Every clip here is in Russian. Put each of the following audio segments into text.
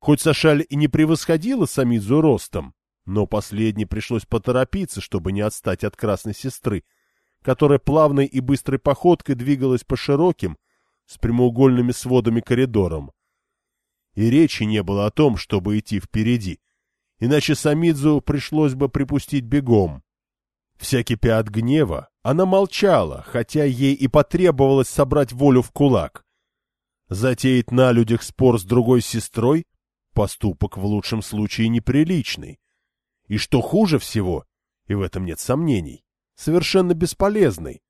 Хоть Сашаль и не превосходила Самидзу ростом, но последней пришлось поторопиться, чтобы не отстать от красной сестры, которая плавной и быстрой походкой двигалась по широким, с прямоугольными сводами коридорам. И речи не было о том, чтобы идти впереди, иначе Самидзу пришлось бы припустить бегом. Вся кипя от гнева, она молчала, хотя ей и потребовалось собрать волю в кулак. Затеять на людях спор с другой сестрой — поступок в лучшем случае неприличный. И что хуже всего, и в этом нет сомнений, совершенно бесполезный.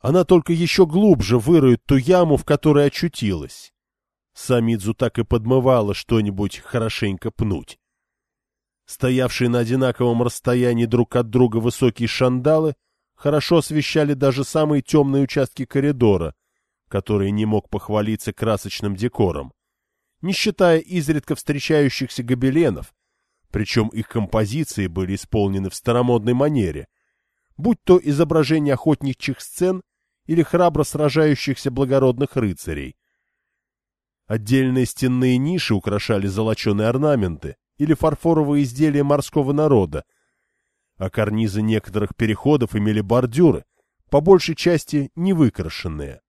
Она только еще глубже выроет ту яму, в которой очутилась. Самидзу так и подмывала что-нибудь хорошенько пнуть. Стоявшие на одинаковом расстоянии друг от друга высокие шандалы хорошо освещали даже самые темные участки коридора, который не мог похвалиться красочным декором, не считая изредка встречающихся гобеленов, причем их композиции были исполнены в старомодной манере, будь то изображение охотничьих сцен или храбро сражающихся благородных рыцарей. Отдельные стенные ниши украшали золоченые орнаменты, или фарфоровые изделия морского народа, а карнизы некоторых переходов имели бордюры, по большей части не выкрашенные.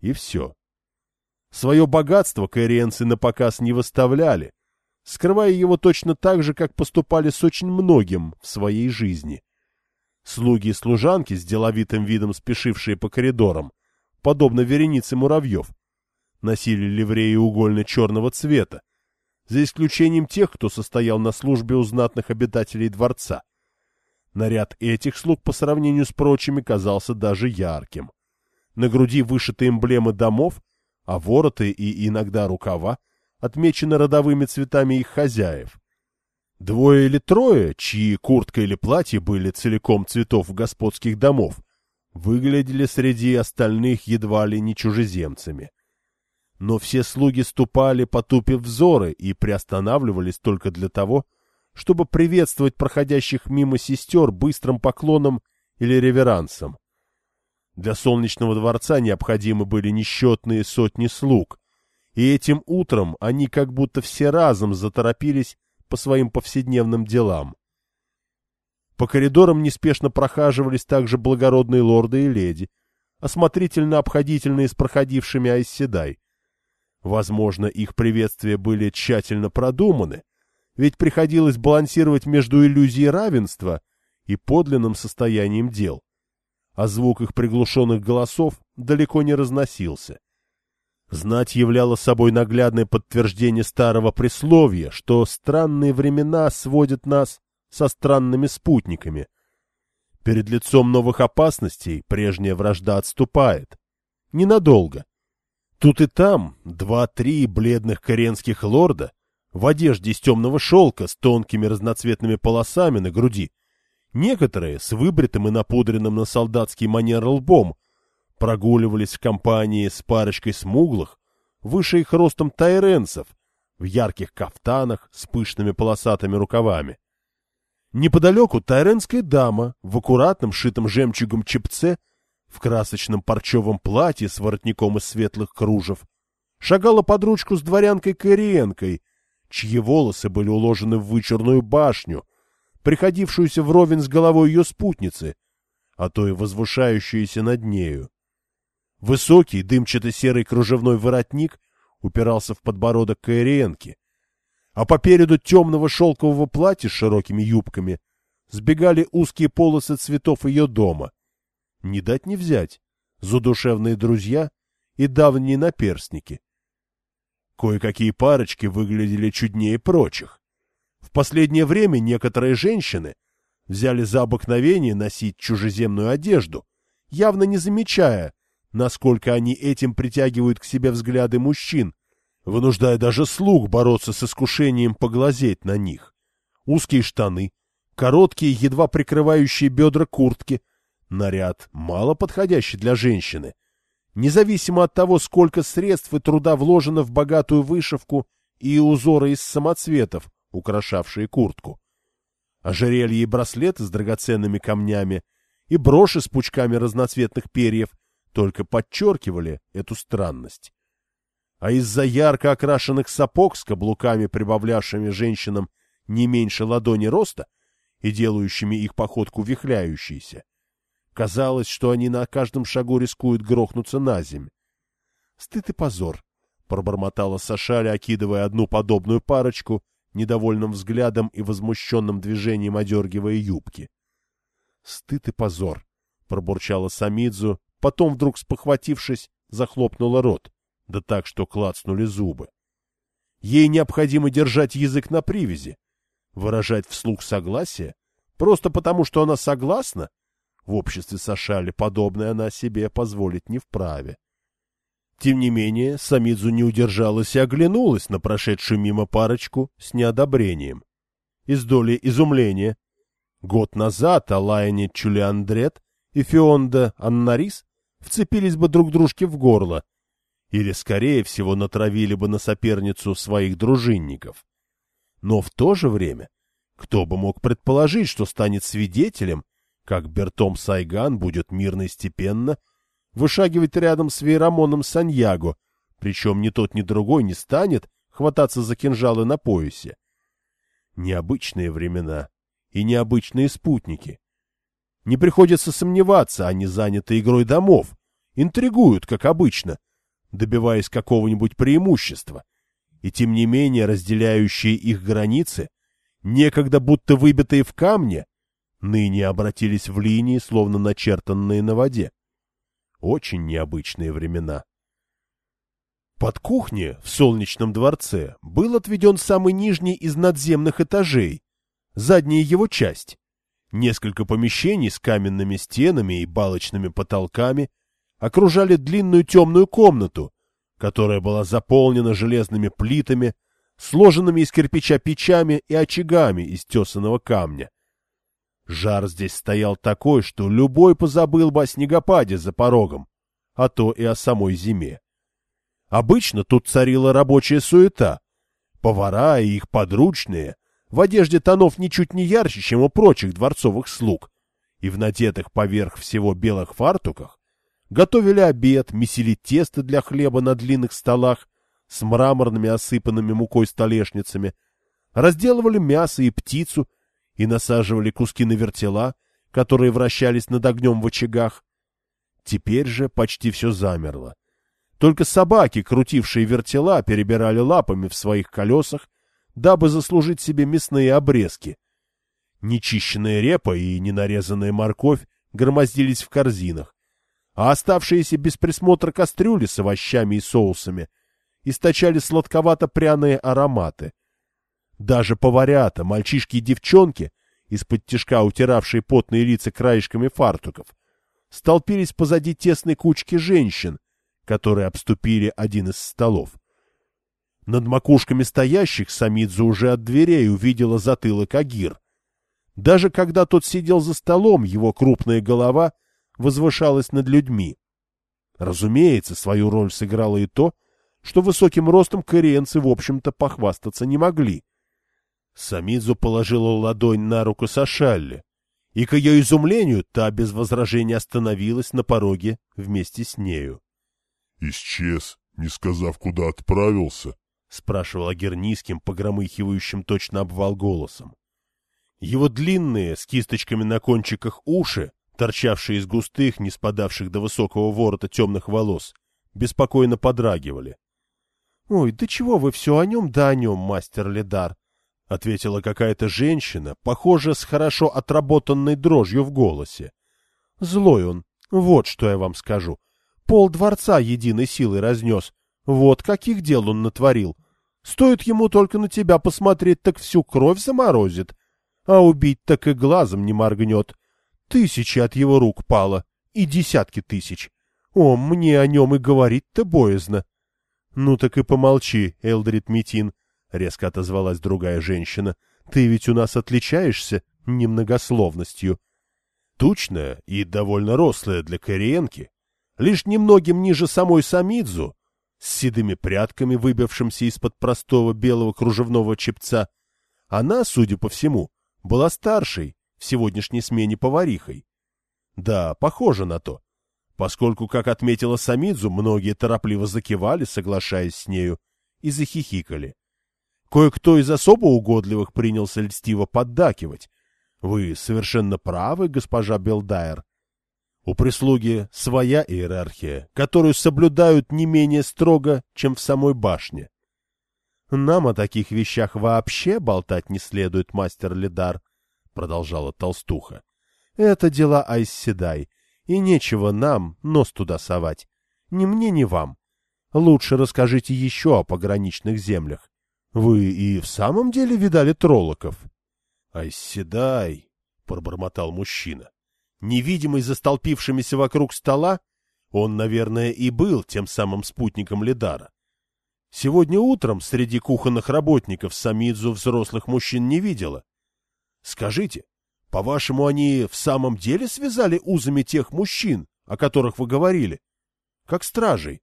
И все. Свое богатство каэриенцы на показ не выставляли, скрывая его точно так же, как поступали с очень многим в своей жизни. Слуги и служанки с деловитым видом спешившие по коридорам, подобно веренице муравьев, носили ливреи угольно-черного цвета, за исключением тех, кто состоял на службе у знатных обитателей дворца. Наряд этих слуг по сравнению с прочими казался даже ярким. На груди вышиты эмблемы домов, а вороты и иногда рукава отмечены родовыми цветами их хозяев. Двое или трое, чьи куртка или платье были целиком цветов господских домов, выглядели среди остальных едва ли не чужеземцами но все слуги ступали, потупив взоры, и приостанавливались только для того, чтобы приветствовать проходящих мимо сестер быстрым поклоном или реверансом. Для солнечного дворца необходимы были несчетные сотни слуг, и этим утром они как будто все разом заторопились по своим повседневным делам. По коридорам неспешно прохаживались также благородные лорды и леди, осмотрительно обходительные с проходившими айседай. Возможно, их приветствия были тщательно продуманы, ведь приходилось балансировать между иллюзией равенства и подлинным состоянием дел, а звук их приглушенных голосов далеко не разносился. Знать являло собой наглядное подтверждение старого присловия, что странные времена сводят нас со странными спутниками. Перед лицом новых опасностей прежняя вражда отступает. Ненадолго. Тут и там два-три бледных коренских лорда в одежде из темного шелка с тонкими разноцветными полосами на груди, некоторые с выбритым и напудренным на солдатский манер лбом, прогуливались в компании с парочкой смуглых, выше их ростом тайренцев, в ярких кафтанах с пышными полосатыми рукавами. Неподалеку тайренская дама в аккуратном шитом жемчугом чепце — в красочном парчевом платье с воротником из светлых кружев, шагала под ручку с дворянкой Кориенкой, чьи волосы были уложены в вычурную башню, приходившуюся вровень с головой ее спутницы, а то и возвышающуюся над нею. Высокий дымчато-серый кружевной воротник упирался в подбородок Каириенки, а по переду темного шелкового платья с широкими юбками сбегали узкие полосы цветов ее дома — не дать не взять, задушевные друзья и давние наперстники. Кое-какие парочки выглядели чуднее прочих. В последнее время некоторые женщины взяли за обыкновение носить чужеземную одежду, явно не замечая, насколько они этим притягивают к себе взгляды мужчин, вынуждая даже слуг бороться с искушением поглазеть на них. Узкие штаны, короткие, едва прикрывающие бедра куртки — Наряд мало подходящий для женщины. Независимо от того, сколько средств и труда вложено в богатую вышивку и узоры из самоцветов, украшавшие куртку. Ожерелья и браслеты с драгоценными камнями и броши с пучками разноцветных перьев только подчеркивали эту странность. а из-за ярко окрашенных сапог с каблуками, прибавлявшими женщинам не меньше ладони роста и делающими их походку вихляющейся, казалось, что они на каждом шагу рискуют грохнуться на земь. Стыд и позор, — пробормотала Сашаля, окидывая одну подобную парочку, недовольным взглядом и возмущенным движением одергивая юбки. Стыд и позор, — пробурчала Самидзу, потом, вдруг спохватившись, захлопнула рот, да так, что клацнули зубы. Ей необходимо держать язык на привязи, выражать вслух согласие, просто потому, что она согласна. В обществе Сашали подобное она себе позволить не вправе. Тем не менее, Самидзу не удержалась и оглянулась на прошедшую мимо парочку с неодобрением. Из доли изумления. Год назад Алайне Чулиандрет и Фионда Аннарис вцепились бы друг дружке в горло, или, скорее всего, натравили бы на соперницу своих дружинников. Но в то же время, кто бы мог предположить, что станет свидетелем, как Бертом Сайган будет мирно и степенно вышагивать рядом с Вейрамоном Саньяго, причем ни тот, ни другой не станет хвататься за кинжалы на поясе. Необычные времена и необычные спутники. Не приходится сомневаться, они заняты игрой домов, интригуют, как обычно, добиваясь какого-нибудь преимущества, и тем не менее разделяющие их границы, некогда будто выбитые в камне, ныне обратились в линии, словно начертанные на воде. Очень необычные времена. Под кухней в солнечном дворце был отведен самый нижний из надземных этажей, задняя его часть. Несколько помещений с каменными стенами и балочными потолками окружали длинную темную комнату, которая была заполнена железными плитами, сложенными из кирпича печами и очагами из тесаного камня. Жар здесь стоял такой, что любой позабыл бы о снегопаде за порогом, а то и о самой зиме. Обычно тут царила рабочая суета. Повара и их подручные в одежде тонов ничуть не ярче, чем у прочих дворцовых слуг, и в надетых поверх всего белых фартуках готовили обед, месили тесто для хлеба на длинных столах с мраморными осыпанными мукой столешницами, разделывали мясо и птицу и насаживали куски на вертела, которые вращались над огнем в очагах. Теперь же почти все замерло. Только собаки, крутившие вертела, перебирали лапами в своих колесах, дабы заслужить себе мясные обрезки. Нечищенная репа и ненарезанная морковь громоздились в корзинах, а оставшиеся без присмотра кастрюли с овощами и соусами источали сладковато-пряные ароматы — даже поварята, мальчишки и девчонки, из-под тишка утиравшие потные лица краешками фартуков, столпились позади тесной кучки женщин, которые обступили один из столов. Над макушками стоящих Самидзу уже от дверей увидела затылок Агир. Даже когда тот сидел за столом, его крупная голова возвышалась над людьми. Разумеется, свою роль сыграло и то, что высоким ростом кориенцы, в общем-то, похвастаться не могли. Самидзу положила ладонь на руку Сашалли, и, к ее изумлению, та без возражения остановилась на пороге вместе с нею. — Исчез, не сказав, куда отправился? — спрашивал Агер низким, погромыхивающим точно обвал голосом. Его длинные, с кисточками на кончиках уши, торчавшие из густых, не спадавших до высокого ворота темных волос, беспокойно подрагивали. — Ой, да чего вы все о нем да о нем, мастер Ледар? — ответила какая-то женщина, похожая с хорошо отработанной дрожью в голосе. — Злой он, вот что я вам скажу. Пол дворца единой силой разнес. Вот каких дел он натворил. Стоит ему только на тебя посмотреть, так всю кровь заморозит. А убить так и глазом не моргнет. Тысячи от его рук пало, и десятки тысяч. О, мне о нем и говорить-то боязно. — Ну так и помолчи, Элдрид Митин, — резко отозвалась другая женщина. Ты ведь у нас отличаешься немногословностью. Тучная и довольно рослая для кориенки, лишь немногим ниже самой Самидзу, с седыми прядками, выбившимся из-под простого белого кружевного чепца, она, судя по всему, была старшей в сегодняшней смене поварихой. Да, похоже на то. поскольку, как отметила Самидзу, многие торопливо закивали, соглашаясь с нею, и захихикали. Кое-кто из особо угодливых принялся льстиво поддакивать. Вы совершенно правы, госпожа Белдайер. У прислуги своя иерархия, которую соблюдают не менее строго, чем в самой башне. Нам о таких вещах вообще болтать не следует, мастер Лидар, — продолжала толстуха. Это дела Айсседай, и нечего нам нос туда совать. Ни мне, ни вам. Лучше расскажите еще о пограничных землях. Вы и в самом деле видали троллоков? — Айсседай, — пробормотал мужчина. Невидимый за столпившимися вокруг стола, он, наверное, и был тем самым спутником Лидара. Сегодня утром среди кухонных работников Самидзу взрослых мужчин не видела. Скажите, по-вашему, они в самом деле связали узами тех мужчин, о которых вы говорили? Как стражей?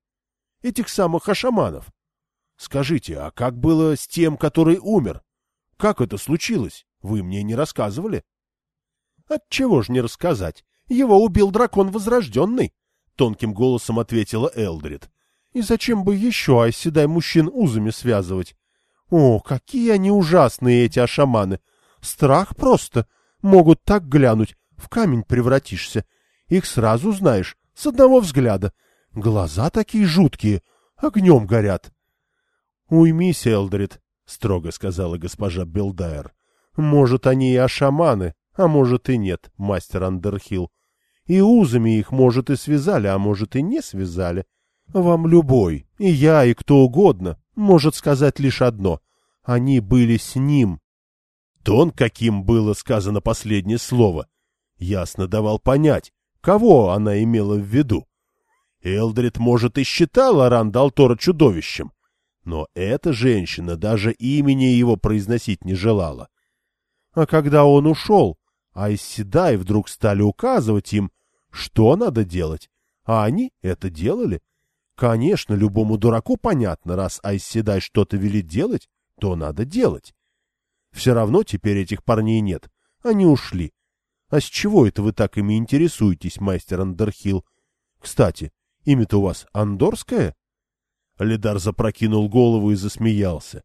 Этих самых ашаманов? Скажите, а как было с тем, который умер? Как это случилось? Вы мне не рассказывали? Отчего ж не рассказать? Его убил дракон Возрожденный, — тонким голосом ответила Элдрид. И зачем бы еще оседай мужчин узами связывать? О, какие они ужасные, эти ашаманы! Страх просто! — Могут так глянуть, в камень превратишься. Их сразу знаешь, с одного взгляда. Глаза такие жуткие, огнем горят. — Уймись, Элдрид, — строго сказала госпожа Белдайер. — Может, они и ашаманы, а может и нет, мастер Андерхилл. И узами их, может, и связали, а может, и не связали. Вам любой, и я, и кто угодно, может сказать лишь одно. Они были с ним, Тон, каким было сказано последнее слово, ясно давал понять, кого она имела в виду. Элдрид, может, и считала Рандалтора чудовищем, но эта женщина даже имени его произносить не желала. А когда он ушел, Айседай вдруг стали указывать им, что надо делать, а они это делали. Конечно, любому дураку понятно, раз Айседай что-то велит делать, то надо делать. Все равно теперь этих парней нет. Они ушли. А с чего это вы так ими интересуетесь, мастер Андерхилл? Кстати, имя-то у вас Андорское? Лидар запрокинул голову и засмеялся.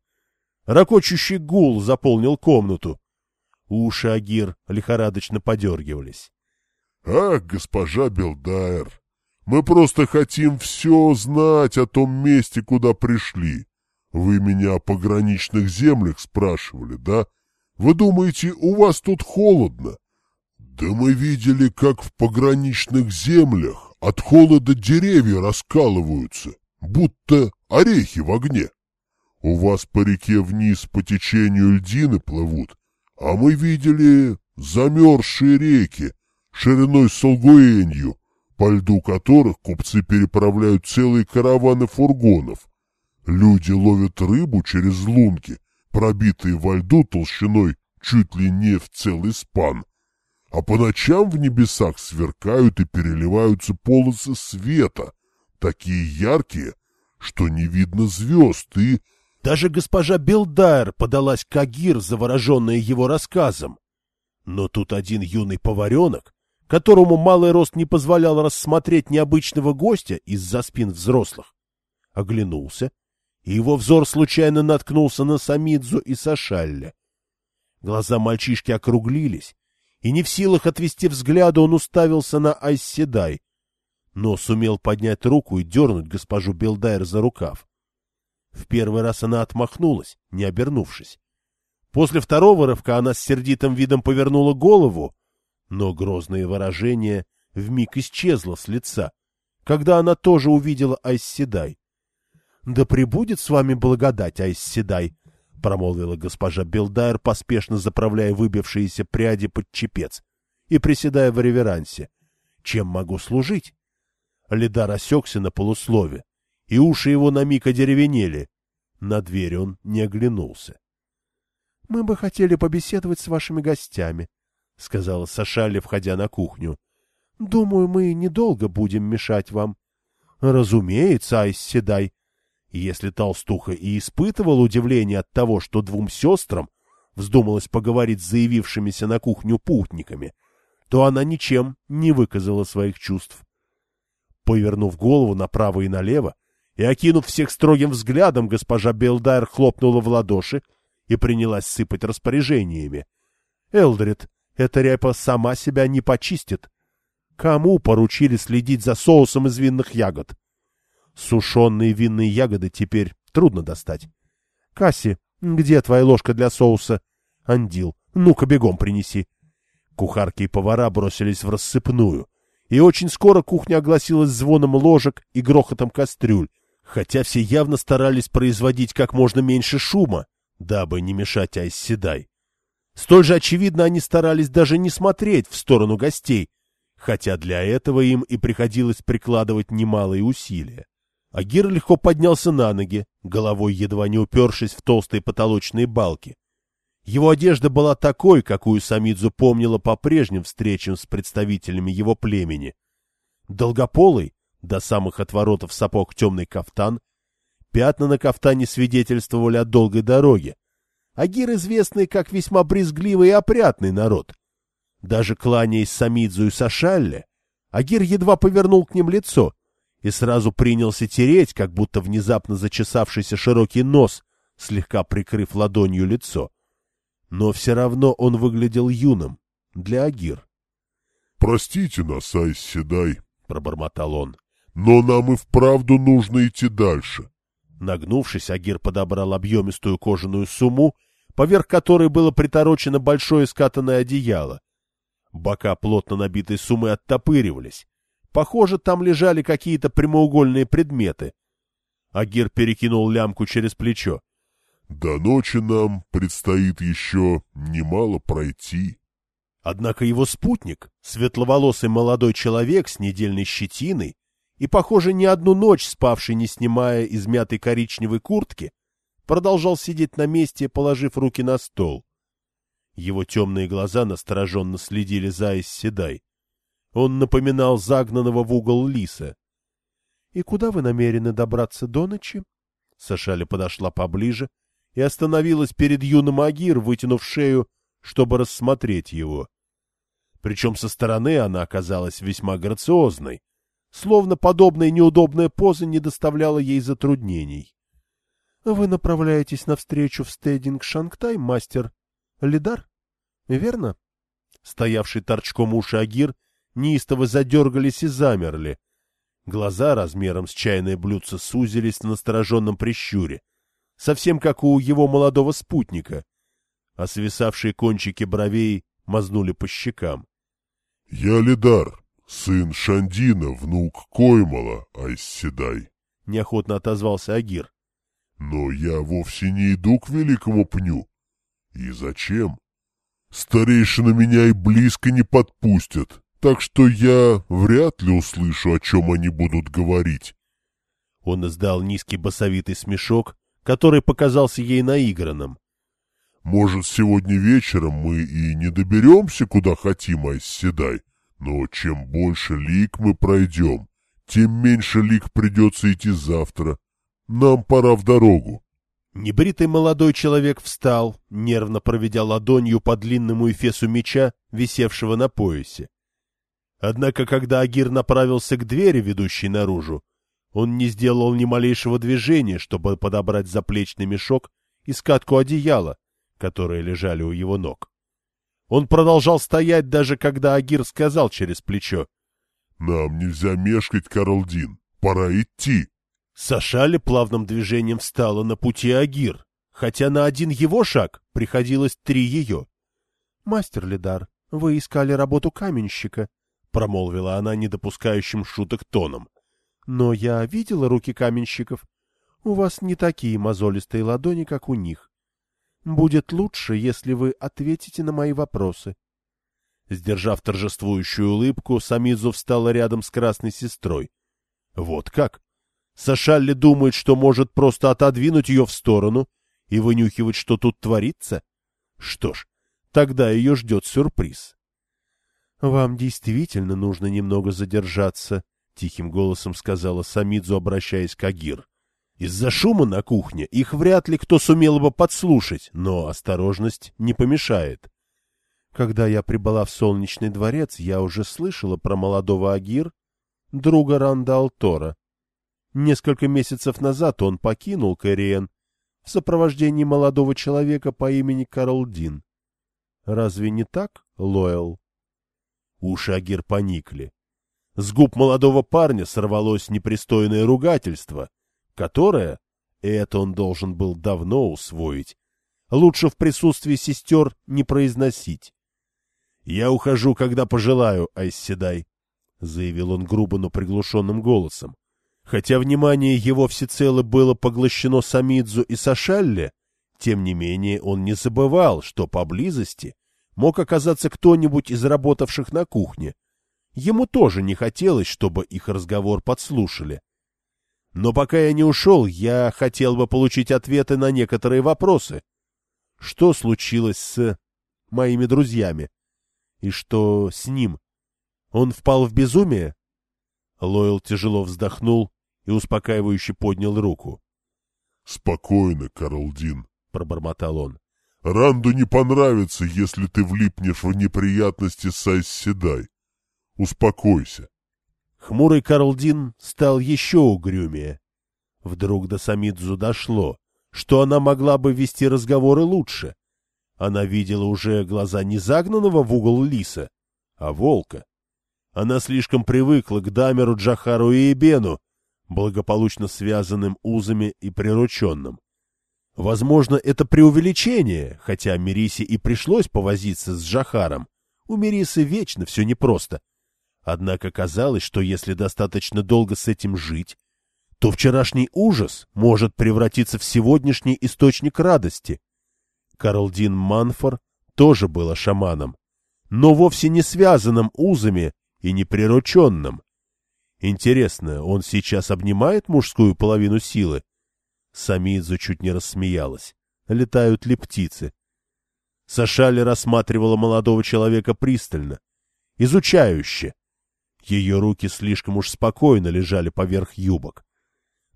Рокочущий гул заполнил комнату. Уши Агир лихорадочно подергивались. — Ах, госпожа Белдайр, мы просто хотим все знать о том месте, куда пришли. Вы меня о пограничных землях спрашивали, да? Вы думаете, у вас тут холодно? Да мы видели, как в пограничных землях от холода деревья раскалываются, будто орехи в огне. У вас по реке вниз по течению льдины плывут, а мы видели замерзшие реки шириной с Алгуэнью, по льду которых купцы переправляют целые караваны фургонов. Люди ловят рыбу через лунки, пробитые во льду толщиной чуть ли не в целый спан. А по ночам в небесах сверкают и переливаются полосы света, такие яркие, что не видно звезд и... Даже госпожа Белдайр подалась к Агир, завороженная его рассказом. Но тут один юный поваренок, которому малый рост не позволял рассмотреть необычного гостя из-за спин взрослых, оглянулся и его взор случайно наткнулся на Самидзу и Сашалля. Глаза мальчишки округлились, и не в силах отвести взгляда он уставился на Айседай, но сумел поднять руку и дернуть госпожу Белдайр за рукав. В первый раз она отмахнулась, не обернувшись. После второго рывка она с сердитым видом повернула голову, но грозное выражение вмиг исчезло с лица, когда она тоже увидела Айседай. Да пребудет с вами благодать, Айсседай, — промолвила госпожа Белдайр, поспешно заправляя выбившиеся пряди под чепец и приседая в реверансе. — Чем могу служить? Лидар осекся на полуслове, и уши его на миг одеревенели. На дверь он не оглянулся. — Мы бы хотели побеседовать с вашими гостями, — сказала Сашали, входя на кухню. — Думаю, мы недолго будем мешать вам. — Разумеется, Айсседай, если толстуха и испытывала удивление от того, что двум сестрам вздумалось поговорить с заявившимися на кухню путниками, то она ничем не выказала своих чувств. Повернув голову направо и налево, и, окинув всех строгим взглядом, госпожа Белдайр хлопнула в ладоши и принялась сыпать распоряжениями. — Элдрид, эта ряпа сама себя не почистит. Кому поручили следить за соусом из винных ягод? Сушеные винные ягоды теперь трудно достать. — Касси, где твоя ложка для соуса? — Андил, ну-ка бегом принеси. Кухарки и повара бросились в рассыпную, и очень скоро кухня огласилась звоном ложек и грохотом кастрюль, хотя все явно старались производить как можно меньше шума, дабы не мешать Айсседай. Столь же очевидно они старались даже не смотреть в сторону гостей, хотя для этого им и приходилось прикладывать немалые усилия. Агир легко поднялся на ноги, головой едва не упершись в толстые потолочные балки. Его одежда была такой, какую Самидзу помнила по прежним встречам с представителями его племени. Долгополый, до самых отворотов сапог темный кафтан. Пятна на кафтане свидетельствовали о долгой дороге. Агир известный как весьма брезгливый и опрятный народ. Даже кланяясь Самидзу и Сашалле, Агир едва повернул к ним лицо и сразу принялся тереть, как будто внезапно зачесавшийся широкий нос, слегка прикрыв ладонью лицо. Но все равно он выглядел юным для Агир. — Простите нас, Айс Седай, — пробормотал он. Но нам и вправду нужно идти дальше. Нагнувшись, Агир подобрал объемистую кожаную сумму, поверх которой было приторочено большое скатанное одеяло. Бока плотно набитой суммы оттопыривались. Похоже, там лежали какие-то прямоугольные предметы. Агир перекинул лямку через плечо. — До ночи нам предстоит еще немало пройти. Однако его спутник, светловолосый молодой человек с недельной щетиной, и, похоже, не одну ночь спавший, не снимая измятой коричневой куртки, продолжал сидеть на месте, положив руки на стол. Его темные глаза настороженно следили за Исседай. Он напоминал загнанного в угол лиса. — И куда вы намерены добраться до ночи? Сашаля подошла поближе и остановилась перед юным Агир, вытянув шею, чтобы рассмотреть его. Причем со стороны она оказалась весьма грациозной, словно подобная неудобная поза не доставляла ей затруднений. — Вы направляетесь навстречу в стейдинг Шангтай, мастер Лидар? Верно? Стоявший торчком уши Агир неистово задергались и замерли. Глаза размером с чайное блюдце сузились на настороженном прищуре, совсем как у его молодого спутника, а свисавшие кончики бровей мазнули по щекам. — Я Лидар, «Сын Шандина, внук Коймала, Айсседай», — неохотно отозвался Агир. «Но я вовсе не иду к великому пню. И зачем? Старейшины меня и близко не подпустят, так что я вряд ли услышу, о чем они будут говорить». Он издал низкий басовитый смешок, который показался ей наигранным. «Может, сегодня вечером мы и не доберемся, куда хотим, Айсседай?» Но чем больше лик мы пройдем, тем меньше лик придется идти завтра. Нам пора в дорогу. Небритый молодой человек встал, нервно проведя ладонью по длинному эфесу меча, висевшего на поясе. Однако, когда Агир направился к двери, ведущей наружу, он не сделал ни малейшего движения, чтобы подобрать заплечный мешок и скатку одеяла, которые лежали у его ног. Он продолжал стоять, даже когда Агир сказал через плечо. — Нам нельзя мешкать, Карлдин. Пора идти. Сашали плавным движением встала на пути Агир, хотя на один его шаг приходилось три ее. — Мастер Лидар, вы искали работу каменщика, — промолвила она недопускающим шуток тоном. — Но я видела руки каменщиков. У вас не такие мозолистые ладони, как у них. Будет лучше, если вы ответите на мои вопросы. Сдержав торжествующую улыбку, Самизу встала рядом с красной сестрой. Вот как? Сашалли думает, что может просто отодвинуть ее в сторону и вынюхивать, что тут творится? Что ж, тогда ее ждет сюрприз. — Вам действительно нужно немного задержаться, — тихим голосом сказала Самидзу, обращаясь к Агир. Из-за шума на кухне их вряд ли кто сумел бы подслушать, но осторожность не помешает. Когда я прибыла в солнечный дворец, я уже слышала про молодого Агир. друга Ранда Алтора. Несколько месяцев назад он покинул Кэриен в сопровождении молодого человека по имени Карл Дин. Разве не так, Лоэл? Уши Агир поникли. С губ молодого парня сорвалось непристойное ругательство, которое, это он должен был давно усвоить, лучше в присутствии сестер не произносить. «Я ухожу, когда пожелаю, Айсседай», — заявил он грубо, но приглушенным голосом. Хотя внимание его всецело было поглощено Самидзу и Сашалле, тем не менее он не забывал, что поблизости мог оказаться кто-нибудь из работавших на кухне. Ему тоже не хотелось, чтобы их разговор подслушали. Но пока я не ушел, я хотел бы получить ответы на некоторые вопросы. Что случилось с моими друзьями? И что с ним? Он впал в безумие? Лойл тяжело вздохнул и успокаивающе поднял руку. — Спокойно, Карлдин, — пробормотал он. — Ранду не понравится, если ты влипнешь в неприятности с Айсседай. Успокойся. Хмурый Карлдин стал еще угрюмее. Вдруг до Самидзу дошло, что она могла бы вести разговоры лучше. Она видела уже глаза не загнанного в угол лиса, а волка. Она слишком привыкла к Дамеру, Джахару и Эбену, благополучно связанным узами и прирученным. Возможно, это преувеличение, хотя Мирисе и пришлось повозиться с Джахаром. У Мирисы вечно все непросто. Однако казалось, что если достаточно долго с этим жить, то вчерашний ужас может превратиться в сегодняшний источник радости. Карлдин Манфор тоже был шаманом, но вовсе не связанным узами и не прирученным. Интересно, он сейчас обнимает мужскую половину силы? Самидзу чуть не рассмеялась. Летают ли птицы? Сашали рассматривала молодого человека пристально, изучающе. Ее руки слишком уж спокойно лежали поверх юбок.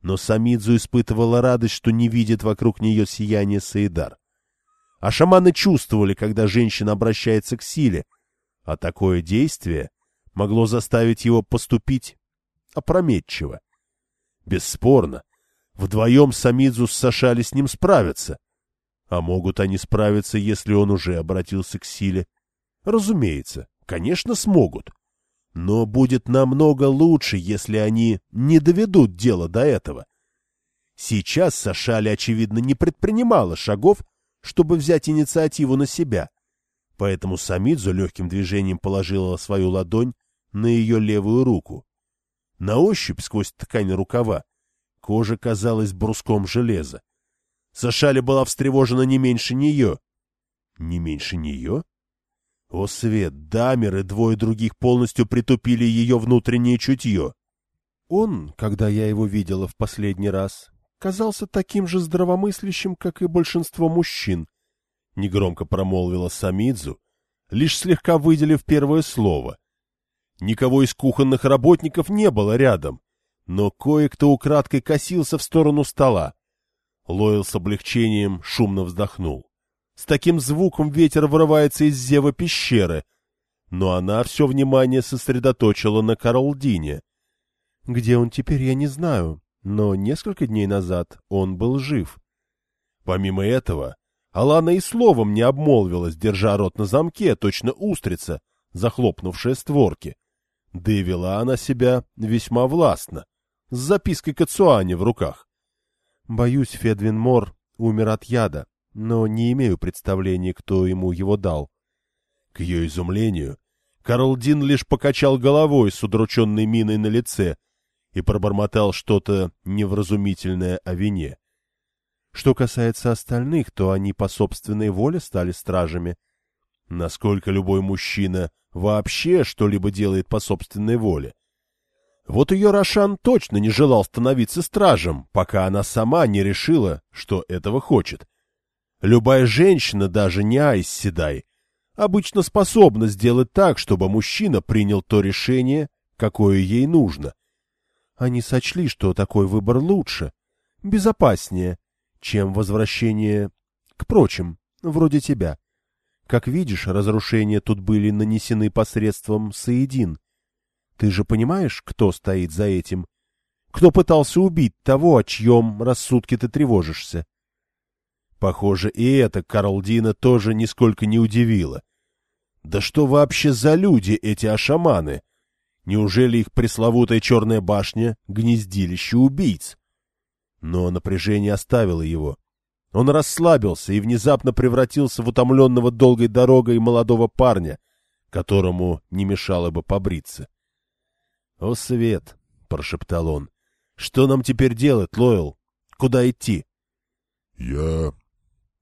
Но Самидзу испытывала радость, что не видит вокруг нее сияние Саидар. А шаманы чувствовали, когда женщина обращается к силе, а такое действие могло заставить его поступить опрометчиво. Бесспорно, вдвоем Самидзу с Сашали с ним справятся. А могут они справиться, если он уже обратился к силе? Разумеется, конечно, смогут. Но будет намного лучше, если они не доведут дело до этого. Сейчас Сашали, очевидно, не предпринимала шагов, чтобы взять инициативу на себя. Поэтому Самидзу легким движением положила свою ладонь на ее левую руку. На ощупь сквозь ткань рукава кожа казалась бруском железа. Сашали была встревожена не меньше нее. Не меньше нее? О, свет, Дамер и двое других полностью притупили ее внутреннее чутье. Он, когда я его видела в последний раз, казался таким же здравомыслящим, как и большинство мужчин. Негромко промолвила Самидзу, лишь слегка выделив первое слово. Никого из кухонных работников не было рядом, но кое-кто украдкой косился в сторону стола. Лойл с облегчением шумно вздохнул. С таким звуком ветер вырывается из зева пещеры, но она все внимание сосредоточила на Карлдине. Где он теперь, я не знаю, но несколько дней назад он был жив. Помимо этого, Алана и словом не обмолвилась, держа рот на замке, точно устрица, захлопнувшая створки. Да и вела она себя весьма властно, с запиской Кацуани в руках. Боюсь, Федвин Мор умер от яда, но не имею представления, кто ему его дал. К ее изумлению, Карл Дин лишь покачал головой с удрученной миной на лице и пробормотал что-то невразумительное о вине. Что касается остальных, то они по собственной воле стали стражами. Насколько любой мужчина вообще что-либо делает по собственной воле. Вот ее Рошан точно не желал становиться стражем, пока она сама не решила, что этого хочет. Любая женщина, даже не Айс Седай, обычно способна сделать так, чтобы мужчина принял то решение, какое ей нужно. Они сочли, что такой выбор лучше, безопаснее, чем возвращение к прочим, вроде тебя. Как видишь, разрушения тут были нанесены посредством Саидин. Ты же понимаешь, кто стоит за этим? Кто пытался убить того, о чьем рассудке ты тревожишься? Похоже, и это Карл Дина тоже нисколько не удивило. Да что вообще за люди эти ашаманы? Неужели их пресловутая черная башня — гнездилище убийц? Но напряжение оставило его. Он расслабился и внезапно превратился в утомленного долгой дорогой молодого парня, которому не мешало бы побриться. — О, Свет! — прошептал он. — Что нам теперь делать, Лойл? Куда идти? — Я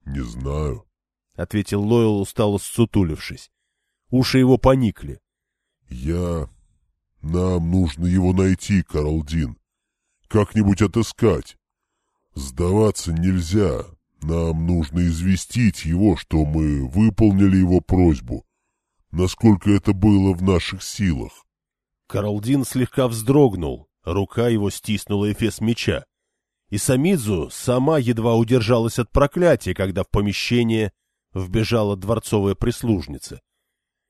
не знаю, — ответил Лойл, устало сутулившись. Уши его поникли. — Я... Нам нужно его найти, Каралдин. Как-нибудь отыскать. Сдаваться нельзя. Нам нужно известить его, что мы выполнили его просьбу, насколько это было в наших силах. Каралдин слегка вздрогнул, рука его стиснула эфес меча. И Самидзу сама едва удержалась от проклятия, когда в помещение вбежала дворцовая прислужница.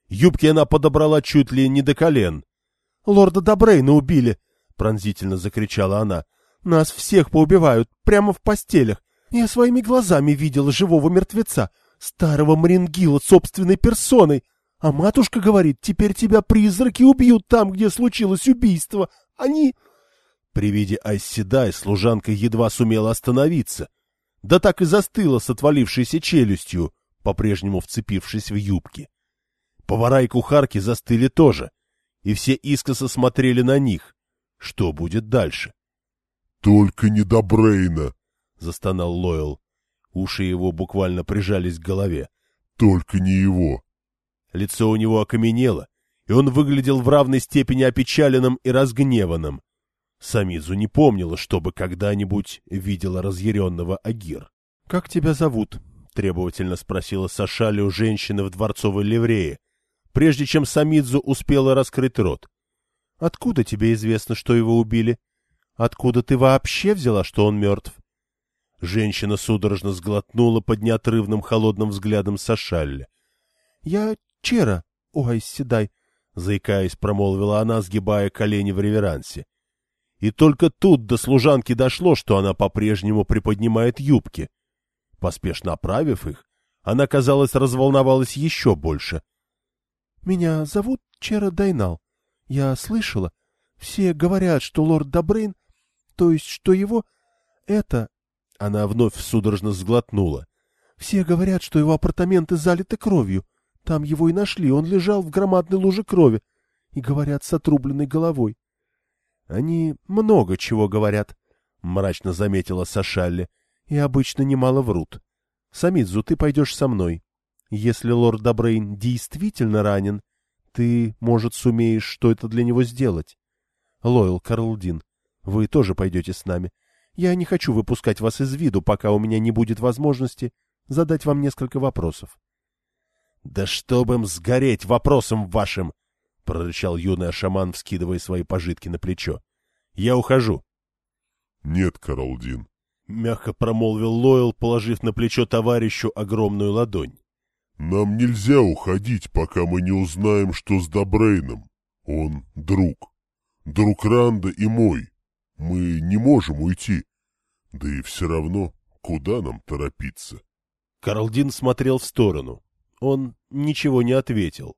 Юбки она подобрала чуть ли не до колен. — Лорда Добрейна убили! — пронзительно закричала она. — Нас всех поубивают, прямо в постелях. Я своими глазами видела живого мертвеца, старого Марингила собственной персоной. А матушка говорит, теперь тебя призраки убьют там, где случилось убийство. Они... При виде Айседай служанка едва сумела остановиться. Да так и застыла с отвалившейся челюстью, по-прежнему вцепившись в юбки. Повара и кухарки застыли тоже, и все искоса смотрели на них. Что будет дальше? — Только не до Брейна! — застонал Лойл. Уши его буквально прижались к голове. — Только не его! Лицо у него окаменело, и он выглядел в равной степени опечаленным и разгневанным. Самизу не помнила, чтобы когда-нибудь видела разъяренного Агир. — Как тебя зовут? — требовательно спросила Сашали у женщины в дворцовой ливрее, прежде чем Самидзу успела раскрыть рот. — Откуда тебе известно, что его убили? Откуда ты вообще взяла, что он мертв? Женщина судорожно сглотнула под неотрывным холодным взглядом Сашалли. — Я Чера, ой, седай, — заикаясь, промолвила она, сгибая колени в реверансе. И только тут до служанки дошло, что она по-прежнему приподнимает юбки. Поспешно оправив их, она, казалось, разволновалась еще больше. — Меня зовут Чера Дайнал. Я слышала. Все говорят, что лорд Добрейн, то есть что его... Это... Она вновь судорожно сглотнула. Все говорят, что его апартаменты залиты кровью. Там его и нашли, он лежал в громадной луже крови. И говорят, с отрубленной головой. — Они много чего говорят, — мрачно заметила Сашалли, — и обычно немало врут. Самидзу, ты пойдешь со мной. Если лорд Добрейн действительно ранен, ты, может, сумеешь что-то для него сделать. Лойл Карлдин, вы тоже пойдете с нами. Я не хочу выпускать вас из виду, пока у меня не будет возможности задать вам несколько вопросов. — Да чтоб им сгореть вопросом вашим! — прорычал юный шаман, вскидывая свои пожитки на плечо. — Я ухожу. — Нет, Каралдин. — мягко промолвил Лойл, положив на плечо товарищу огромную ладонь. — Нам нельзя уходить, пока мы не узнаем, что с Добрейном. Он друг. Друг Ранда и мой. Мы не можем уйти. Да и все равно, куда нам торопиться? Карлдин смотрел в сторону. Он ничего не ответил.